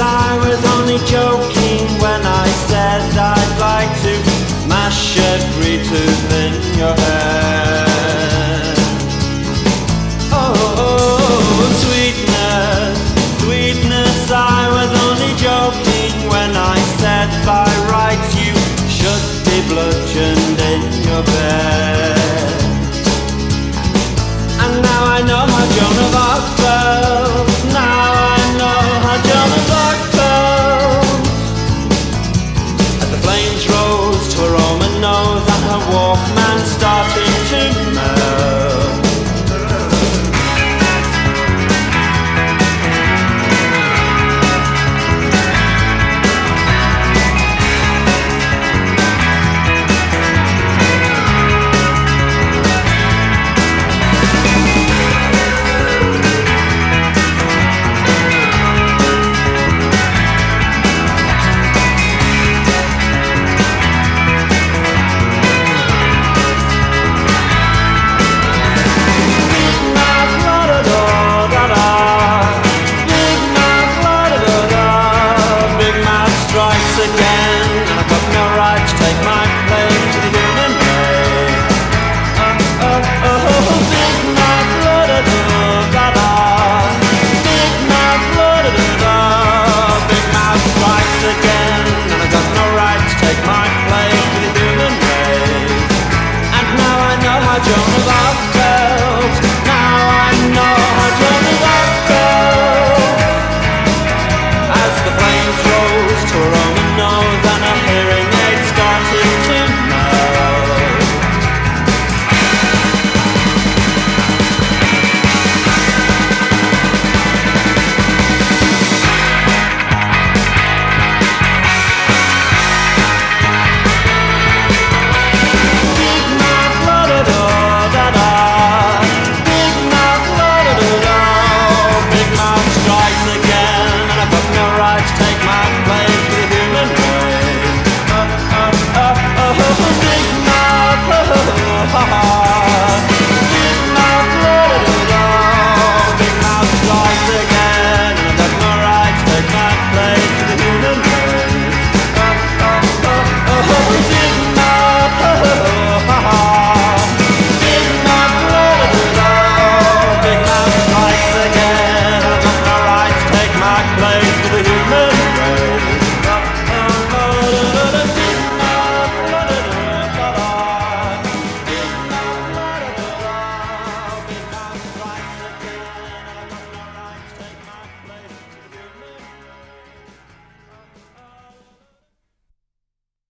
I was only joking when I said I'd like to mash every tooth in your head. Oh, sweetness, sweetness, I was only joking when I said by rights you should be bludgeoned in your bed. And now I know my Joan of Arc.